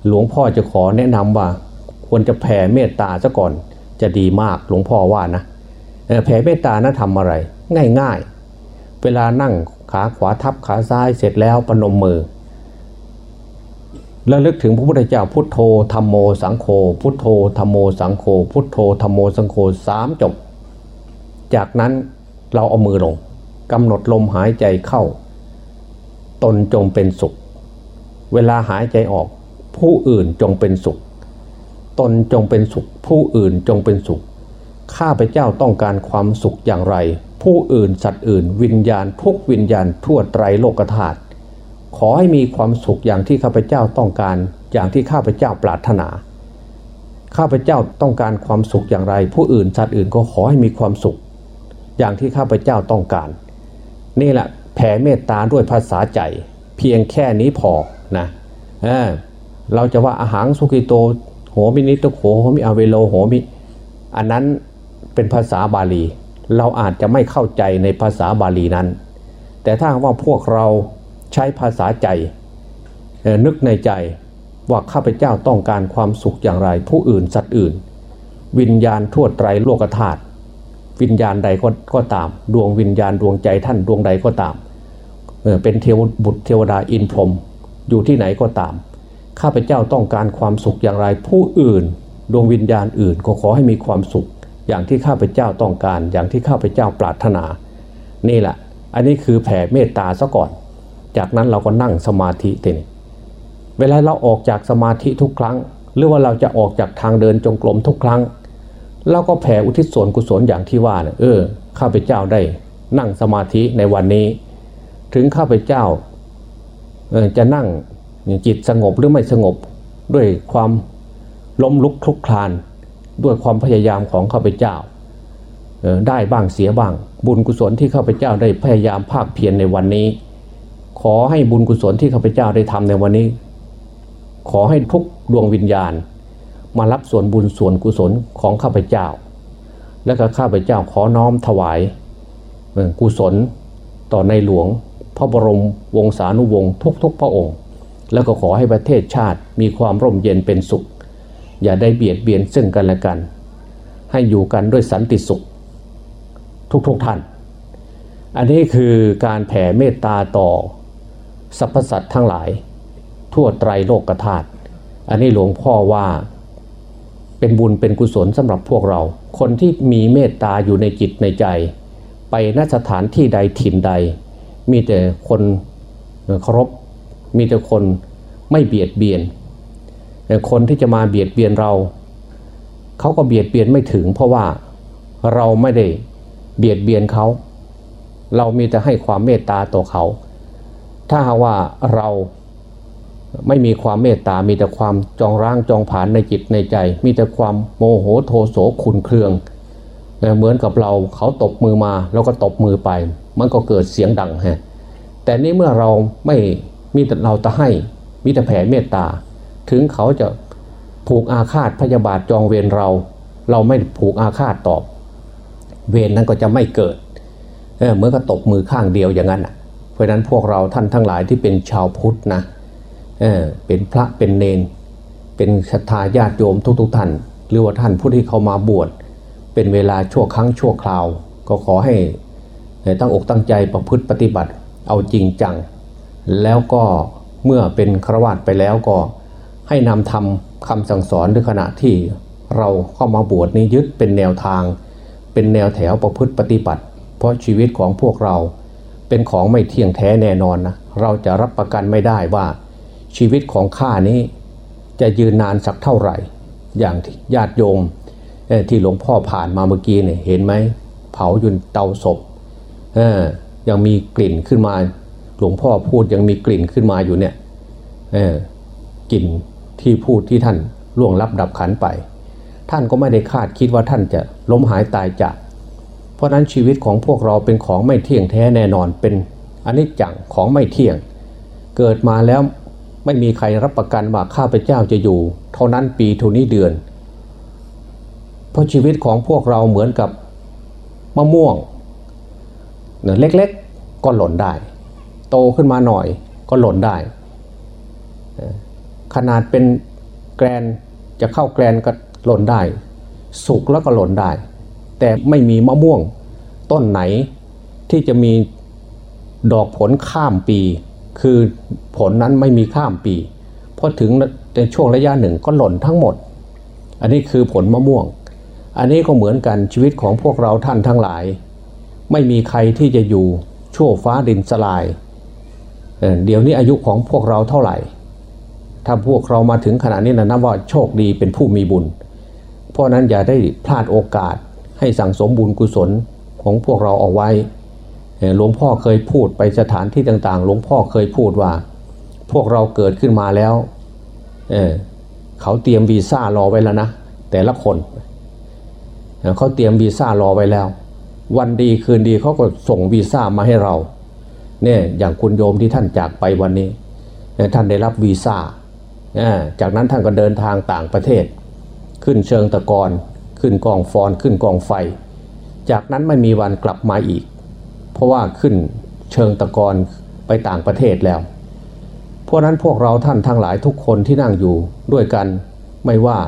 หลวงพ่อจะขอแนะนำว่าควรจะแผ่เมตตาซะก่อนจะดีมากหลวงพ่อว่านะแผ่เมตตานะทำอะไร ง่ายๆ เวลานั่งขาขวาทับขาซ้ายเสร็จแล้วปนมมือแล้วลึกถึงพระพุทธเจ้าพุทโธธรรมโมสังโฆพุทโธธรรมโมสังโฆพุทโธธรรมโมสังโฆสามจบ จากนั้นเราเอามือลงกำหนดลมหายใจเข้า ตนจงเป็นสุข เวลาหายใจออกผู้อื่นจงเป็นสุข ตนจงเป็นสุข ผู้อื่นจงเป็นสุข ข้าพเจ้าต้องการความสุขอย่างไร ผู้อื่นสัตว์อื่น วิญญาณทุกวิญญาณทั่วไตรโลกธาตุขอให้มีความสุขอย่างที่ข้าพเจ้าต้องการ อย่างที่ข้าพเจ้าปรารถนา ข้าพเจ้าต้องการความสุขอย่างไร ผู้อื่นสัตว์อื่นก็ขอให้มีความสุข อย่างที่ข้าพเจ้าต้องการ นี่แหละ แผ่เมตตาด้วยภาษาใจ เพียงแค่นี้พอนะเราจะว่าอะหัง สุขิโตโหมินิททุกโขโหมิ อะเวโร โหมิอันนั้นเป็นภาษาบาลี เราอาจจะไม่เข้าใจในภาษาบาลีนั้น แต่ถ้าว่าพวกเราใช้ภาษาใจนึกในใจว่าข้าพเจ้าต้องการความสุขอย่างไร ผู้อื่นสัตว์อื่น วิญญาณทั่วไตรโลกธาตุวิญญาณใดกก็ตาม ดวงวิญญาณดวงใจท่านดวงใดก็ตาม เป็นเทวบุตรเทวดาอินพรมอยู่ที่ไหนก็ตาม ข้าพเจ้าต้องการความสุขอย่างไรผู้อื่น ดวงวิญญาณอื่นก็ขอให้มีความสุข อย่างที่ข้าพเจ้าต้องการ อย่างที่ข้าพเจ้าปรารถนา นี่แหละ อันนี้คือแผ่เมตตาซะก่อน จากนั้นเราก็นั่งสมาธิเต็มเวลาเราออกจากสมาธิทุกครั้ง หรือว่าเราจะออกจากทางเดินจงกรมทุกครั้งเราก็แผ่อุทิศส่วนกุศลอย่างที่ว่าเนี่ยเออข้าพเจ้าได้นั่งสมาธิในวันนี้ ถึงข้าพเจ้าจะนั่งจิตสงบหรือไม่สงบด้วยความล้มลุกคลุกคลาน ด้วยความพยายามของข้าพเจ้า ได้บ้างเสียบ้าง บุญกุศลที่ข้าพเจ้าได้พยายามภาคเพียรในวันนี้ ขอให้บุญกุศลที่ข้าพเจ้าได้ทำในวันนี้ ขอให้ทุกดวงวิญญาณ มารับส่วนบุญส่วนกุศลของข้าพเจ้า และก็ข้าพเจ้าขอน้อมถวายกุศลต่อในหลวง พระบรมวงศานุวงศ์ทุกๆ พระองค์ แล้วก็ขอให้ประเทศชาติมีความร่มเย็นเป็นสุข อย่าได้เบียดเบียนซึ่งกันและกัน ให้อยู่กันด้วยสันติสุข ทุกๆทท่าน อันนี้คือการแผ่เมตตาต่อสรรพสัตว์ทั้งหลาย ทั่วไตรโลกธาตุอันนี้หลวงพ่อว่าเป็นบุญเป็นกุศลสำหรับพวกเรา คนที่มีเมตตาอยู่ในจิตในใจ ไปนสถานที่ใดถิ่นใด มีแต่คนเคารพมีแต่คนไม่เบียดเบียนแต่คนที่จะมาเบียดเบียนเราเขาก็เบียดเบียนไม่ถึง เพราะว่าเราไม่ได้เบียดเบียนเขา เรามีแต่ให้ความเมตตาต่อเขา ถ้าหาว่าเราไม่มีความเมตตา มีแต่ความจองร่างจองผานในจิตในใจ มีแต่ความโมโหโทโสขุนเคือง เหมือนกับเราเขาตบมือมาแล้วก็ตบมือไป มันก็เกิดเสียงดังฮะแต่นี้เมื่อเราไม่มีแต่เราจะให้มีแต่แผ่เมตตา ถึงเขาจะผูกอาฆาตพยาบาทจองเวรเรา เราไม่ผูกอาฆาตตอบ เวรนั้นก็จะไม่เกิดเเมื่อก็ตบมือข้างเดียวอย่างนั้นเพราะนั้นพวกเราท่านทั้งหลายที่เป็นชาวพุทธนะเเป็นพระเป็นเนน เป็นศรัทธาญาติโยมทุกๆทท่านหรือว่าท่านผู้ที่เขามาบวชเป็นเวลาชั่วครั้งชั่วคราว ก็ขอให้ ตั้งอกตั้งใจประพฤติปฏิบัติเอาจริงจัง แล้วก็เมื่อเป็นครวาตไปแล้วก็ให้นำทำคำสั่งสอนในขณะที่เราเข้ามาบวชนี้ยึดเป็นแนวทาง เป็นแนวแถวประพฤติปฏิบัติ เพราะชีวิตของพวกเราเป็นของไม่เที่ยงแท้แน่นอนนะเราจะรับประกันไม่ได้ว่า ชีวิตของข้านี้จะยืนนานสักเท่าไหร่ อย่างญาติโยมที่หลวงพ่อผ่านมาเมื่อกี้เนี่ยเห็นไหม เผาอยู่เตาศพ ยังมีกลิ่นขึ้นมา หลวงพ่อพูดยังมีกลิ่นขึ้นมาอยู่เนี่ยกลิ่นที่พูดที่ท่านล่วงลับดับขันไป ท่านก็ไม่ได้คาดคิดว่าท่านจะล้มหายตายจาก เพราะนั้นชีวิตของพวกเราเป็นของไม่เที่ยงแท้แน่นอนเป็นอนิจจังของไม่เที่ยง เกิดมาแล้วไม่มีใครรับประกันว่าข้าพเจ้าจะอยู่ เท่านั้นปีท่านี้เดือน เพราะชีวิตของพวกเราเหมือนกับมะม่วง เล็กๆก็หล่นได้ โตขึ้นมาหน่อยก็หล่นได้ ขนาดเป็นแกรนจะเข้าแกรนก็หล่นได้ สุกแล้วก็หล่นได้ แต่ไม่มีมะม่วงต้นไหนที่จะมีดอกผลข้ามปี คือผลนั้นไม่มีข้ามปีพอถึงในช่วงระยะหนึ่งก็หล่นทั้งหมด อันนี้คือผลมะม่วง อันนี้ก็เหมือนกันชีวิตของพวกเราท่านทั้งหลาย ไม่มีใครที่จะอยู่ชั่วฟ้าดินสลายเเดี๋ยวนี้อายุของพวกเราเท่าไหร่ ถ้าพวกเรามาถึงขนาดนี้นะนับว่าโชคดีเป็นผู้มีบุญ เพราะนั้นอย่าได้พลาดโอกาสให้สั่งสมบุญกุศลของพวกเราเอาไว้หลวงพ่อเคยพูดไปสถานที่ต่างๆ หลวงพ่อเคยพูดว่า พวกเราเกิดขึ้นมาแล้วเเขาเตรียมวีซ่ารอไว้แล้วนะแต่ละคนเขาเตรียมวีซ่ารอไว้แล้ว วันดีคืนดีเขาก็ส่งวีซ่ามาให้เราเนี่ยอย่างคุณโยมที่ท่านจากไปวันนี้ ท่านได้รับวีซ่าจากนั้นท่านก็เดินทางต่างประเทศ ขึ้นเชิงตะกอนขึ้นกองฟอนขึ้นกองไฟ จากนั้นไม่มีวันกลับมาอีก เพราะว่าขึ้นเชิงตะกอนไปต่างประเทศแล้วเพราะนั้นพวกเราท่านทั้งหลายทุกคนที่นั่งอยู่ด้วยกันไม่ว่า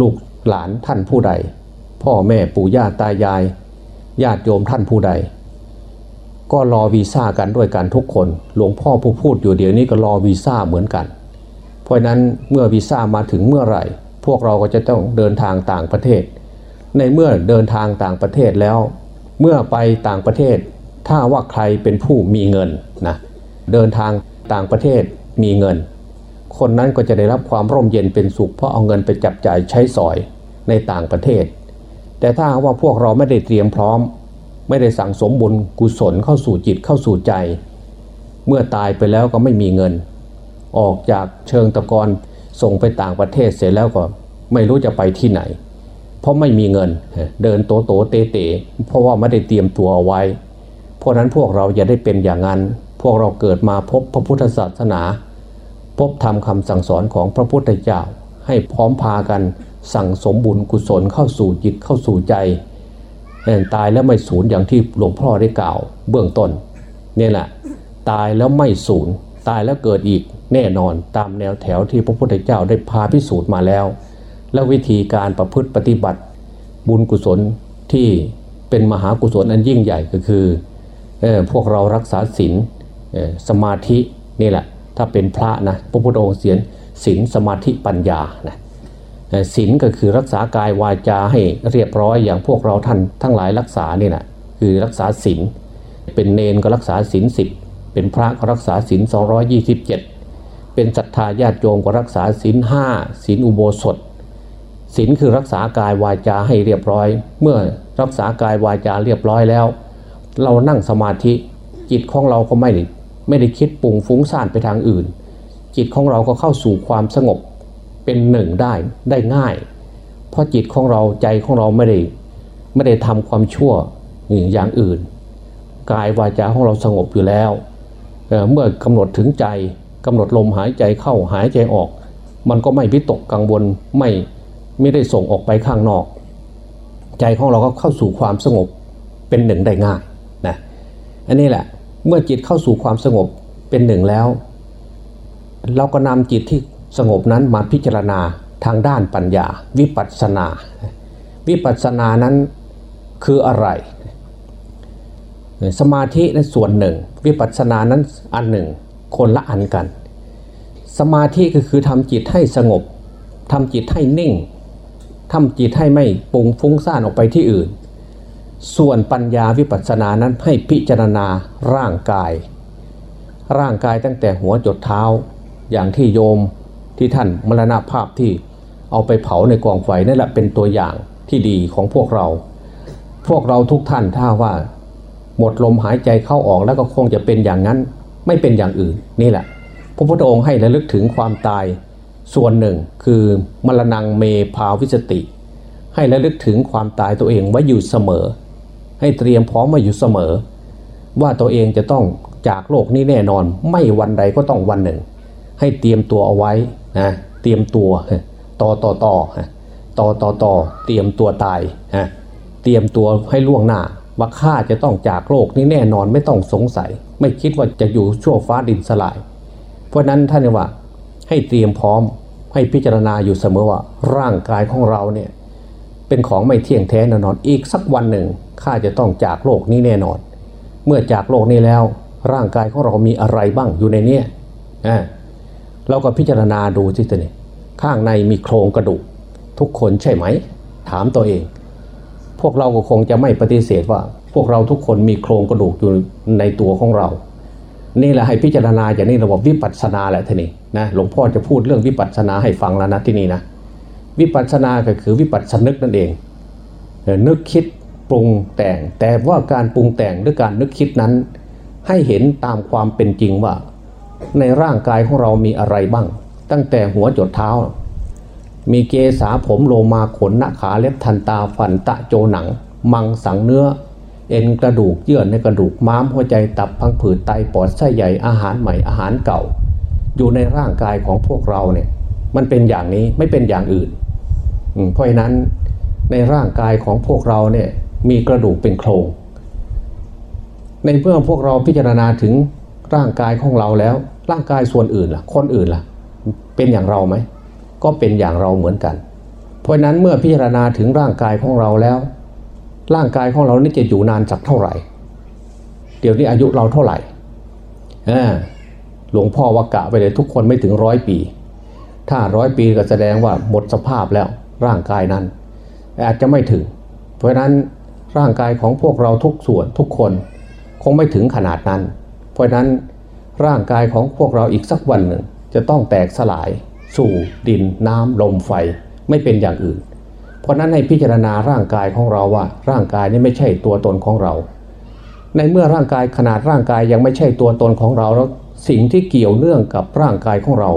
ลูกหลานท่านผู้ใด พ่อแม่ปู่ย่าตายาย ญาติโยมท่านผู้ใด ก็รอวีซ่ากันด้วยกันทุกคน หลวงพ่อผู้พูดอยู่เดี๋ยวนี้ก็รอวีซ่าเหมือนกัน เพราะนั้นเมื่อวีซ่ามาถึงเมื่อไหร่ พวกเราก็จะต้องเดินทางต่างประเทศ ในเมื่อเดินทางต่างประเทศแล้ว เมื่อไปต่างประเทศ ถ้าว่าใครเป็นผู้มีเงินนะเดินทางต่างประเทศมีเงิน คนนั้นก็จะได้รับความร่มเย็นเป็นสุขเพราะเอาเงินไปจับจ่ายใช้สอยในต่างประเทศ แต่ถ้าว่าพวกเราไม่ได้เตรียมพร้อม ไม่ได้สั่งสมบุญกุศลเข้าสู่จิตเข้าสู่ใจ เมื่อตายไปแล้วก็ไม่มีเงิน ออกจากเชิงตะกอนส่งไปต่างประเทศเสร็จแล้วก็ไม่รู้จะไปที่ไหน เพราะไม่มีเงินเดินโตโตเตเตเพราะว่าไม่ได้เตรียมตัวเอาไว้ เพราะนั้นพวกเราอย่าได้เป็นอย่างนั้น พวกเราเกิดมาพบพระพุทธศาสนา พบธรรมคำสั่งสอนของพระพุทธเจ้าให้พร้อมพากัน สั่งสมบุญกุศลเข้าสู่จิตเข้าสู่ใจตายแล้วไม่สูญอย่างที่หลวงพ่อได้กล่าว เบื้องต้นนี่แหละตายแล้วไม่สูญตายแล้วเกิดอีกแน่นอนตามแนวแถวที่พระพุทธเจ้าได้พาพิสูจน์มาแล้ว และวิธีการประพฤติปฏิบัติ บุญกุศลที่เป็นมหากุศลอันยิ่งใหญ่ก็คือพวกเรารักษาศีลสมาธินี่แหละ ถ้าเป็นพระนะพระพุทธองค์เสียนศีลสมาธิปัญญานะ ศีลก็คือรักษากายวาจาให้เรียบร้อยอย่างพวกเราท่านทั้งหลายรักษานี่นะคือรักษาศีลเป็นเนนก็รักษาศีลสิบเป็นพระก็รักษาศีล227 เป็นศรัทธาญาติโยมก็รักษาศีลห้าศีลอุโบสถศีลคือรักษากายวาจาให้เรียบร้อย เมื่อรักษากายวาจาเรียบร้อยแล้ว เรานั่งสมาธิจิตของเราก็ไม่ได้ไม่ได้คิดปุ่งฟุ้งซ่านไปทางอื่น จิตของเราก็เข้าสู่ความสงบ เป็นหนึ่งได้ได้ง่าย เพราะจิตของเราใจของเราไม่ได้ไม่ได้ทำความชั่วอย่างอื่น กายวาจาของเราสงบอยู่แล้วเเมื่อกำหนดถึงใจกำหนดลมหายใจเข้าหายใจออก มันก็ไม่วิตกกังวลไม่ไม่ได้ส่งออกไปข้างนอก ใจของเราก็เข้าสู่ความสงบเป็นหนึ่งได้ง่ายนะอันนี้แหละเมื่อจิตเข้าสู่ความสงบเป็นหนึ่งแล้ว เราก็นำจิตที่ สงบนั้นมาพิจารณาทางด้านปัญญา วิปัสสนา วิปัสสนานั้นคืออะไร สมาธินั้นส่วนหนึ่ง วิปัสสนานั้นอันหนึ่ง คนละอันกัน สมาธิก็คือทำจิตให้สงบทำจิตให้นิ่งทำจิตให้ไม่ปุงฟุ้งซ่านออกไปที่อื่น ส่วนปัญญาวิปัสสนานั้นให้พิจารณาร่างกาย ร่างกายตั้งแต่หัวจดเท้าอย่างที่โยม ที่ท่านมรณภาพที่เอาไปเผาในกองไฟนั่นแหละเป็นตัวอย่างที่ดีของพวกเรา พวกเราทุกท่านถ้าว่า หมดลมหายใจเข้าออกแล้วก็คงจะเป็นอย่างนั้นไม่เป็นอย่างอื่นนี่แหละ พระพุทธองค์ให้ระลึกถึงความตายส่วนหนึ่งคือมรณงเมภาวิสติ ให้ระลึกถึงความตายตัวเองไว้อยู่เสมอ ให้เตรียมพร้อมมาอยู่เสมอ ว่าตัวเองจะต้องจากโลกนี้แน่นอน ไม่วันใดก็ต้องวันหนึ่ง ให้เตรียมตัวเอาไว้ นะเตรียมตัวต่อต่อต่อต่อต่อต่อเตรียมตัวตายฮะเตรียมตัวให้ล่วงหน้าว่าข้าจะต้องจากโลกนี้แน่นอนไม่ต้องสงสัย ไม่คิดว่าจะอยู่ชั่วฟ้าดินสลาย เพราะนั้นท่านว่าให้เตรียมพร้อมให้พิจารณาอยู่เสมอว่าร่างกายของเราเนี่ยเป็นของไม่เที่ยงแท้แน่นอนอีกสักวันหนึ่งข้าจะต้องจากโลกนี้แน่นอน เมื่อจากโลกนี้แล้ว ร่างกายของเรามีอะไรบ้างอยู่ในเนี้ยอ่า เราก็พิจารณาดูสิตัวนี้ข้างในมีโครงกระดูก ทุกคนใช่ไหม ถามตัวเอง พวกเราก็คงจะไม่ปฏิเสธว่า พวกเราทุกคนมีโครงกระดูกอยู่ในตัวของเรา นี่แหละให้พิจารณาอย่างนี้ระบบวิปัสสนาแหละทีนี้นะหลวงพ่อจะพูดเรื่องวิปัสสนาให้ฟังแล้วนะที่นี่นะวิปัสสนาก็คือวิปัสสนึกนั่นเอง นึกคิดปรุงแต่งแต่ว่าการปรุงแต่งหรือการนึกคิดนั้น ให้เห็นตามความเป็นจริงว่า ในร่างกายของเรามีอะไรบ้าง ตั้งแต่หัวจดเท้า มีเกสาผมโลมาขนหน้าขาเล็บทันตาฟันตะโจหนัง มังสังเนื้อ เอ็นกระดูกเยื่อในกระดูกม้ามหัวใจตับพังผืดไตปอดไส้ใหญ่อาหารใหม่อาหารเก่า อยู่ในร่างกายของพวกเราเนี่ย มันเป็นอย่างนี้ไม่เป็นอย่างอื่นเพราะฉะนั้นในร่างกายของพวกเราเนี่ยมีกระดูกเป็นโครงในเมื่อพวกเราพิจารณาถึงร่างกายของเราแล้ว ร่างกายส่วนอื่นล่ะ คนอื่นล่ะ เป็นอย่างเราไหม ก็เป็นอย่างเราเหมือนกัน เพราะนั้นเมื่อพิจารณาถึงร่างกายของเราแล้ว ร่างกายของเรานี่จะอยู่นานสักเท่าไหร่ เดี๋ยวนี้อายุเราเท่าไหร่หลวงพ่อว่ากะไปเลยทุกคนไม่ถึงร้อยปี ถ้าร้อยปีก็แสดงว่าหมดสภาพแล้วร่างกายนั้น อาจจะไม่ถึง เพราะนั้นร่างกายของพวกเราทุกส่วนทุกคนคงไม่ถึงขนาดนั้น เพราะนั้น ร่างกายของพวกเราอีกสักวันหนึ่ง จะต้องแตกสลาย สู่ดินน้ำลมไฟไม่เป็นอย่างอื่น เพราะนั้นให้พิจารณาร่างกายของเราว่าร่างกายนี้ไม่ใช่ตัวตนของเรา ในเมื่อร่างกายขนาดร่างกายยังไม่ใช่ตัวตนของเราแล้วสิ่งที่เกี่ยวเนื่องกับร่างกายของเรา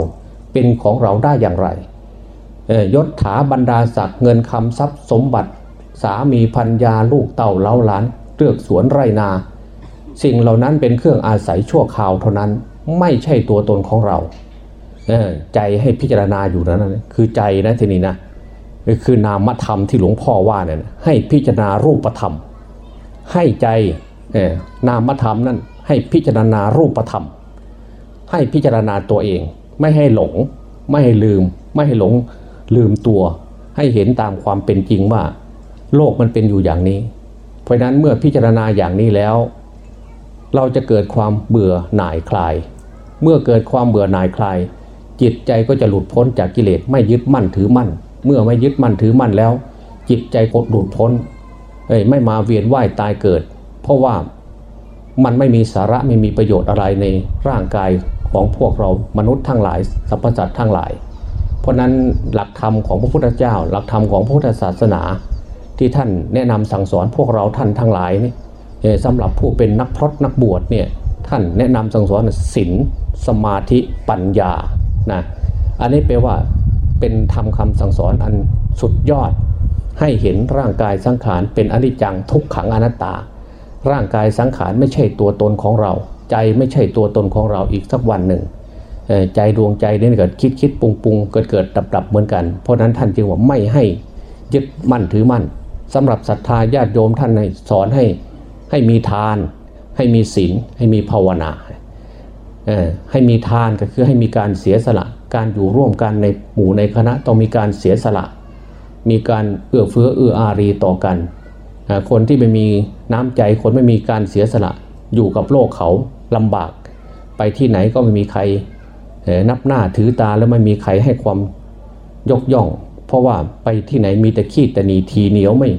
เป็นของเราได้อย่างไรยศถาบรรดาศักดิ์เงินคำทรัพย์สมบัติ สามีพัญญาลูกเต่าเล้าล้านเลือกสวนไรนา สิ่งเหล่านั้นเป็นเครื่องอาศัยชั่วคราวเท่านั้นไม่ใช่ตัวตนของเราใจให้พิจารณาอยู่นั้นคือใจนะทีนี้นะคือนามธรรมที่หลวงพ่อว่าเนี่ยให้พิจารณารูปธรรม ให้ใจนามธรรมนั่นให้พิจารณารูปธรรม ให้พิจารณาตัวเอง ไม่ให้หลง ไม่ให้ลืม ไม่ให้หลงลืมตัว ให้เห็นตามความเป็นจริงว่า โลกมันเป็นอยู่อย่างนี้ เพราะนั้นเมื่อพิจารณาอย่างนี้แล้ว เราจะเกิดความเบื่อหน่ายคลาย เมื่อเกิดความเบื่อหน่ายคลาย จิตใจก็จะหลุดพ้นจากกิเลสไม่ยึดมั่นถือมั่น เมื่อไม่ยึดมั่นถือมั่นแล้ว จิตใจก็หลุดพ้นเอ้ยไม่มาเวียนว่ายตายเกิด เพราะว่ามันไม่มีสาระไม่มีประโยชน์อะไรในร่างกายของพวกเรามนุษย์ทั้งหลายสรรพสัตว์ทั้งหลาย เพราะนั้นหลักธรรมของพระพุทธเจ้า หลักธรรมของพุทธศาสนา ที่ท่านแนะนำสั่งสอนพวกเราท่านทั้งหลายนี่ สำหรับผู้เป็นนักพรตนักบวชเนี่ยท่านแนะนำสั่งสอนศีลสมาธิปัญญานะอันนี้แปลว่าเป็นทำคำสั่งสอนอันสุดยอด ให้เห็นร่างกายสังขารเป็นอนิจจังทุกขังอนัตตา ร่างกายสังขารไม่ใช่ตัวตนของเรา ใจไม่ใช่ตัวตนของเราอีกสักวันหนึ่งใจดวงใจนี่เกิดคิดคิดปรุงปรุงเกิดเกิดดับดับเหมือนกัน เพราะนั้นท่านจึงว่าไม่ให้ยึดมั่นถือมั่นสำหรับศรัทธาญาติโยมท่านสอนให้ ให้มีทาน ให้มีศีลให้มีภาวนาให้มีทานก็คือให้มีการเสียสละ การอยู่ร่วมกันในหมู่ในคณะต้องมีการเสียสละ มีการเอื้อเฟื้อเอื้ออารีต่อกันคนที่ไม่มีน้ำใจคนไม่มีการเสียสละอยู่กับโลกเขาลำบาก ไปที่ไหนก็ไม่มีใครนับหน้าถือตาแล้วไม่มีใครให้ความยกย่อง เพราะว่าไปที่ไหนมีแต่ขี้แต่นีทีเหนียวไม่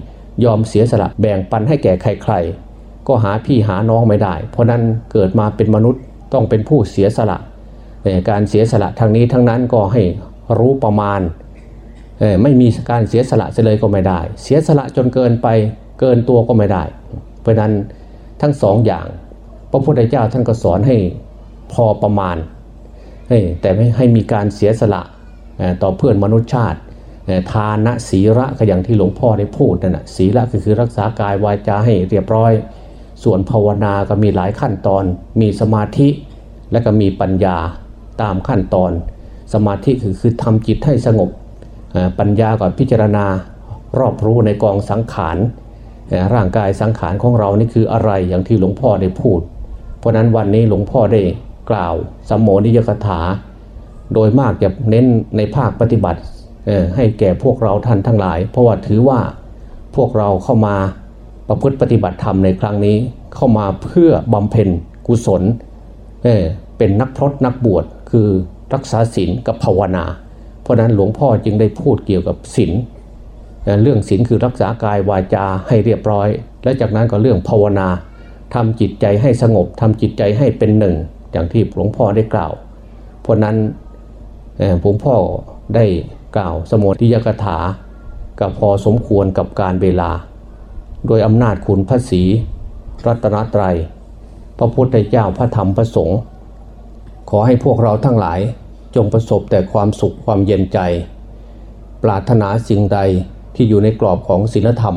ยอมเสียสละแบ่งปันให้แก่ใครๆ ก็หาพี่หาน้องไม่ได้ เพราะนั้นเกิดมาเป็นมนุษย์ต้องเป็นผู้เสียสละการเสียสละทางนี้ทั้งนั้นก็ให้รู้ประมาณไม่มีการเสียสละเลยก็ไม่ได้ เสียสละจนเกินไปเกินตัวก็ไม่ได้ เพราะนั้นทั้งสองอย่าง พระพุทธเจ้าท่านก็สอนให้พอประมาณแต่ไม่ให้มีการเสียสละต่อเพื่อนมนุษยชาติทานะศีระก็อย่างที่หลวงพ่อได้พูดนั่นแหะศีระก็คือรักษากายวาจาให้เรียบร้อย ส่วนภาวนาก็มีหลายขั้นตอน มีสมาธิและก็มีปัญญาตามขั้นตอน สมาธิคือคือทำจิตให้สงบ ปัญญาก่อนพิจารณารอบรู้ในกองสังขาร ร่างกายสังขารของเรานี่คืออะไรอย่างที่หลวงพ่อได้พูด เพราะนั้นวันนี้หลวงพ่อได้กล่าวสมโมนิยกถา โดยมากจะเน้นในภาคปฏิบัติให้แก่พวกเราท่านทั้งหลาย เพราะว่าถือว่าพวกเราเข้ามา ประพฤติปฏิบัติธรรมในครั้งนี้เข้ามาเพื่อบำเพ็ญกุศลเเป็นนักพรตนักบวชคือรักษาศีลกับภาวนา เพราะนั้นหลวงพ่อจึงได้พูดเกี่ยวกับศีลเรื่องศีลคือรักษากายวาจาให้เรียบร้อย และจากนั้นก็เรื่องภาวนาทำจิตใจให้สงบทำจิตใจให้เป็นหนึ่ง อย่างที่หลวงพ่อได้กล่าว เพราะนั้นหลวงพ่อได้กล่าวสมุทิยกถากับพอสมควรกับการเวลา โดยอำนาจคุณพระศีรัตนตรัย พระพุทธเจ้าพระธรรมพระสงฆ์ขอให้พวกเราทั้งหลายจงประสบแต่ความสุขความเย็นใจ ปรารถนาสิ่งใดที่อยู่ในกรอบของศีลธรรม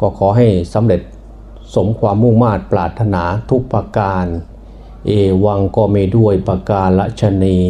ก็ขอให้สำเร็จสมความมุ่งมา่ปรารถนาทุกประการ เอวังก็ไม่ด้วยประการละชนี